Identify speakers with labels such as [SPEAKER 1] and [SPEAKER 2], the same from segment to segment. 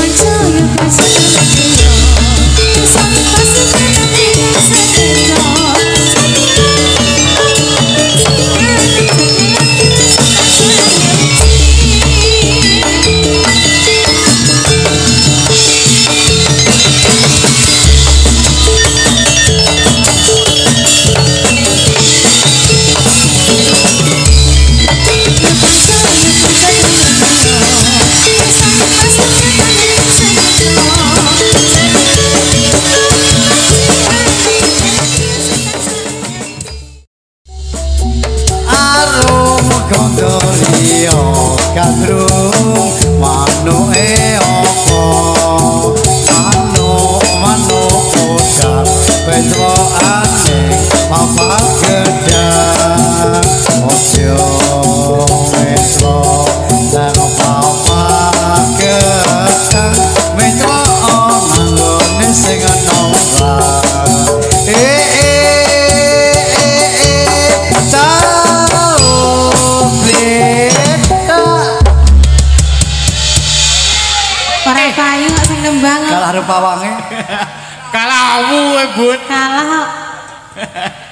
[SPEAKER 1] until you pass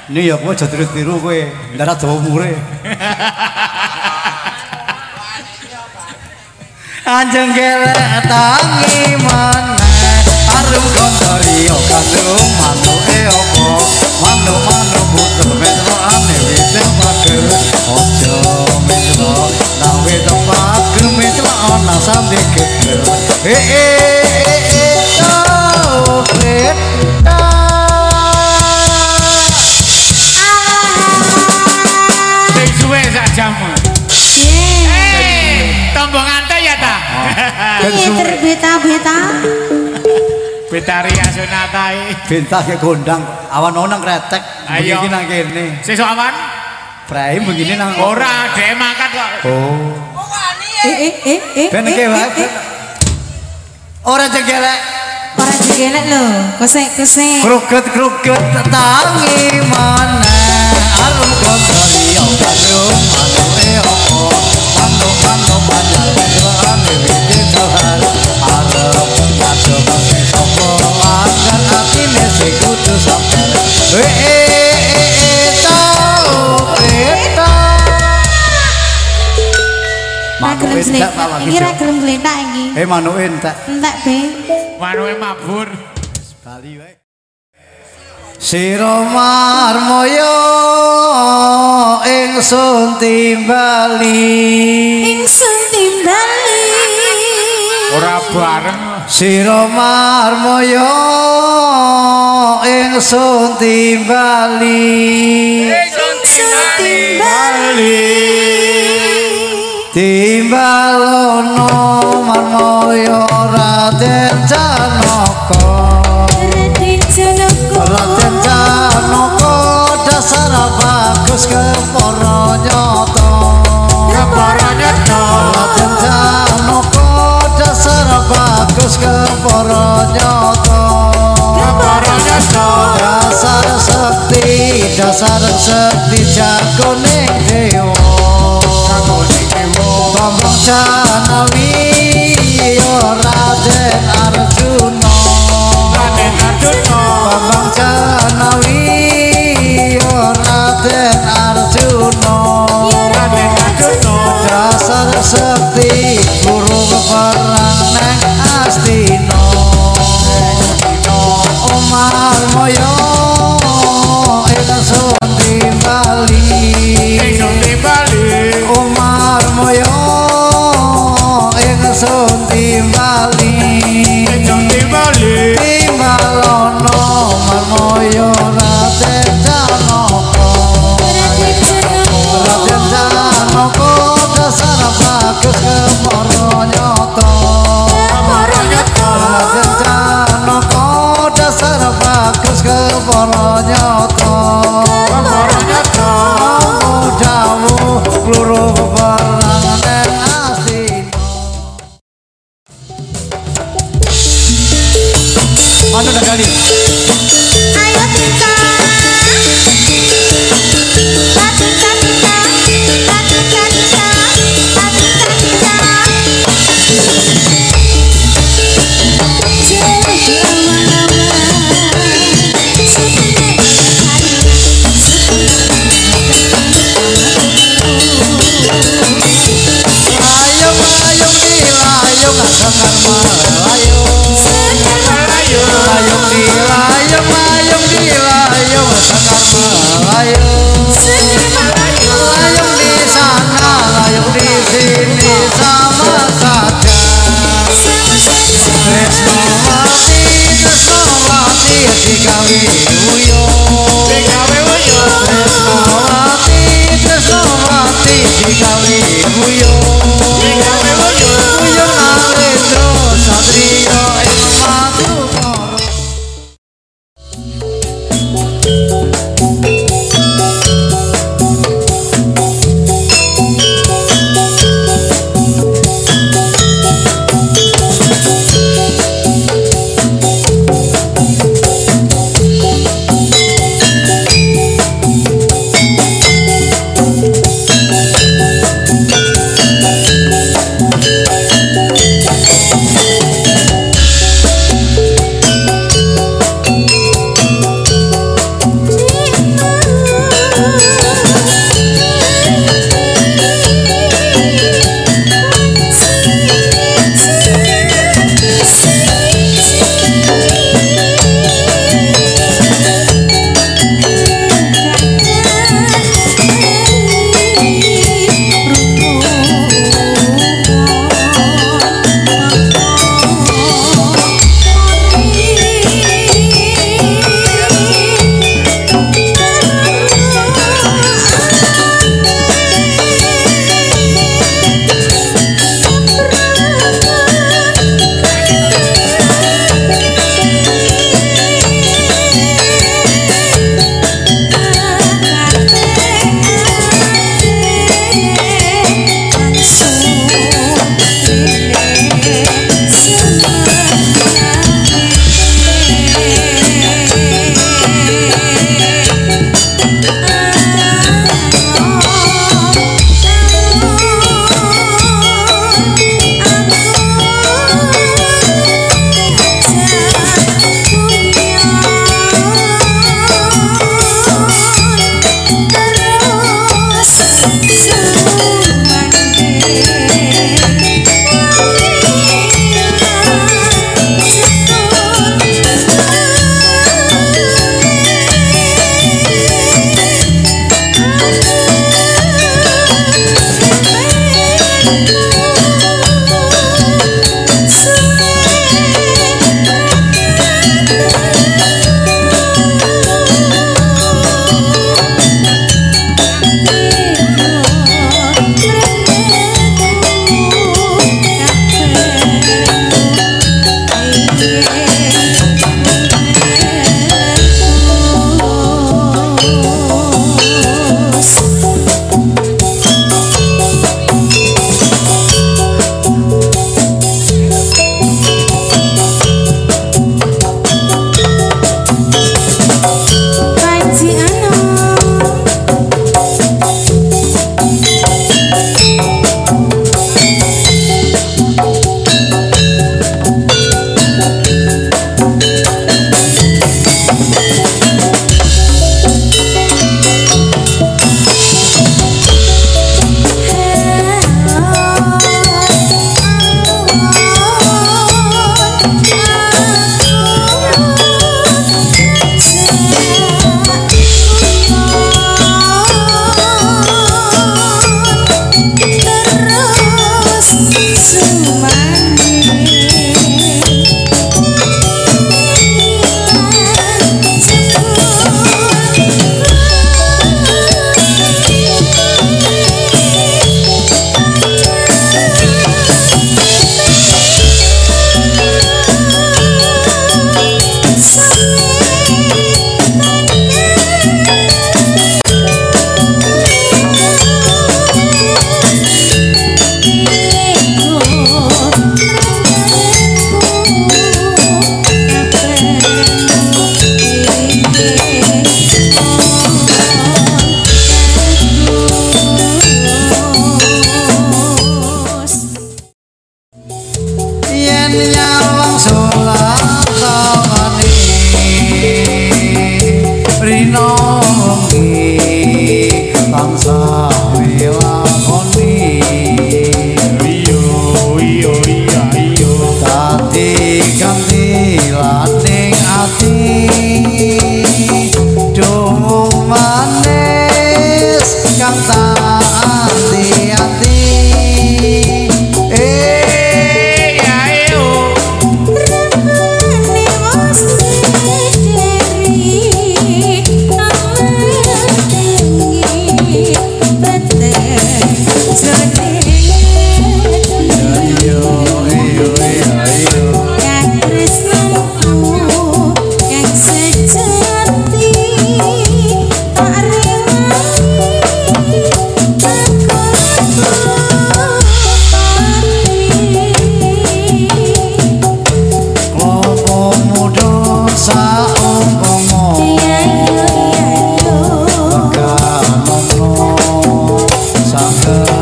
[SPEAKER 1] Ini ya kowe aja tiru-tiru kowe. Ndarat dawa mure. Anjeng gelek tangi maneh arum kondori kandung manuke opo manuk manuk puter metro ane witen pager ojo metro nawe tempat metro ana sampe geger eh eh
[SPEAKER 2] Bintang
[SPEAKER 1] Bintah gondang awan onang kretek.
[SPEAKER 2] Ayo
[SPEAKER 1] begini nang kene.
[SPEAKER 2] Sesu awan?
[SPEAKER 1] Brai begini nang
[SPEAKER 2] ora dhek makan kok.
[SPEAKER 1] Oh.
[SPEAKER 3] Eh eh eh eh.
[SPEAKER 1] Ben. Ora.
[SPEAKER 3] Ora lho.
[SPEAKER 1] Tangi mana arum kosori yo baru oh opo. Pando pando akan atine sing kudu sampeyan eh eh eh
[SPEAKER 3] iki ra gelem glentak iki.
[SPEAKER 1] Eh manuk entek.
[SPEAKER 3] Entek be.
[SPEAKER 2] Manuke mabur.
[SPEAKER 1] Bali wae. Sira marmoyo ingsun timbali
[SPEAKER 3] ingsun timbali
[SPEAKER 2] ora bareng
[SPEAKER 1] Sira marmoyo ingsun timbali.
[SPEAKER 2] Ingsun
[SPEAKER 3] timbali.
[SPEAKER 1] Timbalono marmoyo raden janaka.
[SPEAKER 3] Raden janaka.
[SPEAKER 1] Raden janaka dasar bagus kepara dasar sekti jagone dewa.
[SPEAKER 2] Jagone dewa
[SPEAKER 1] yo.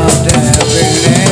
[SPEAKER 1] devil.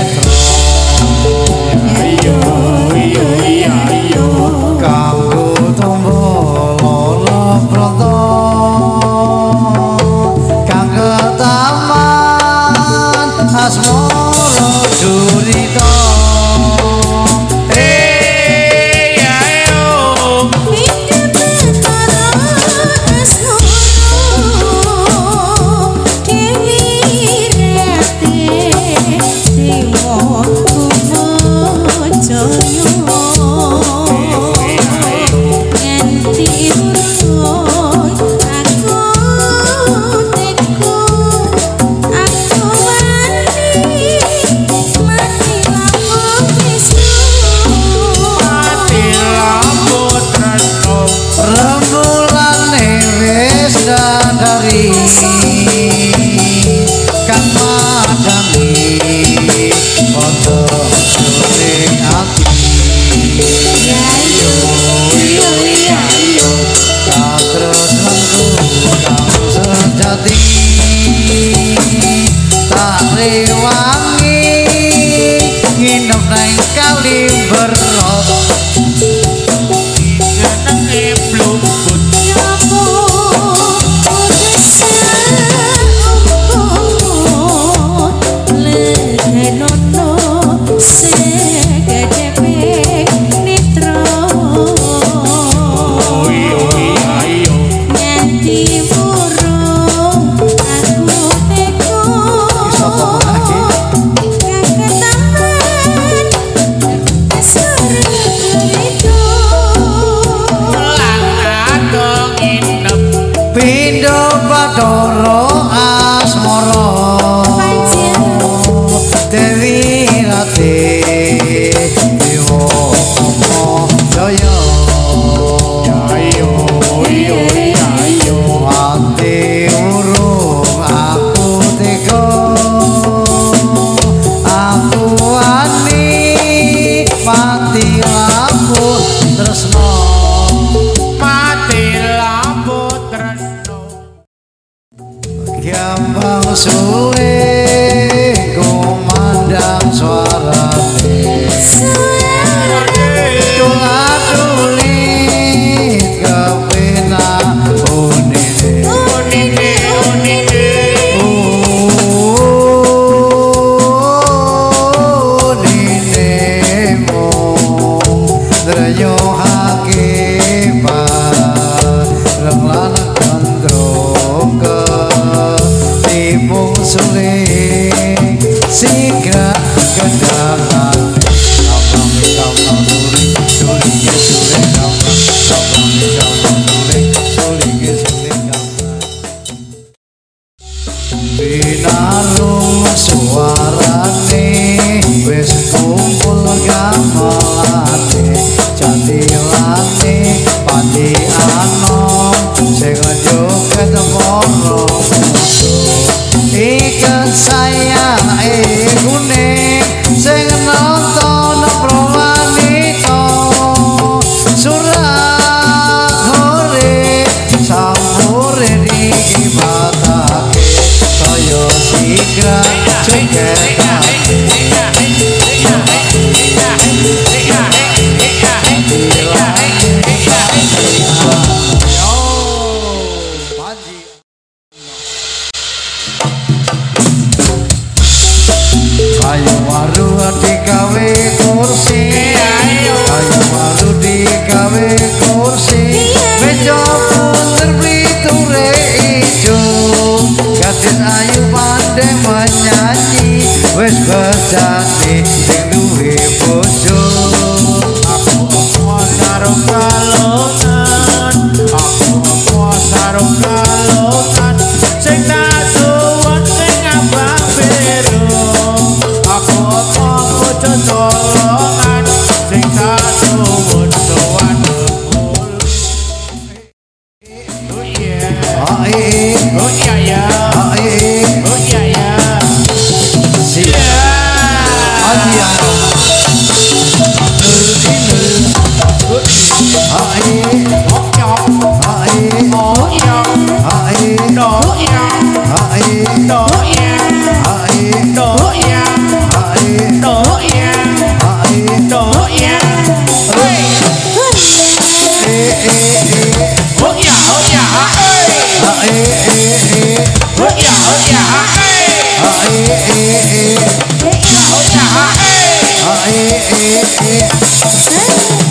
[SPEAKER 1] Hey, hey, hey.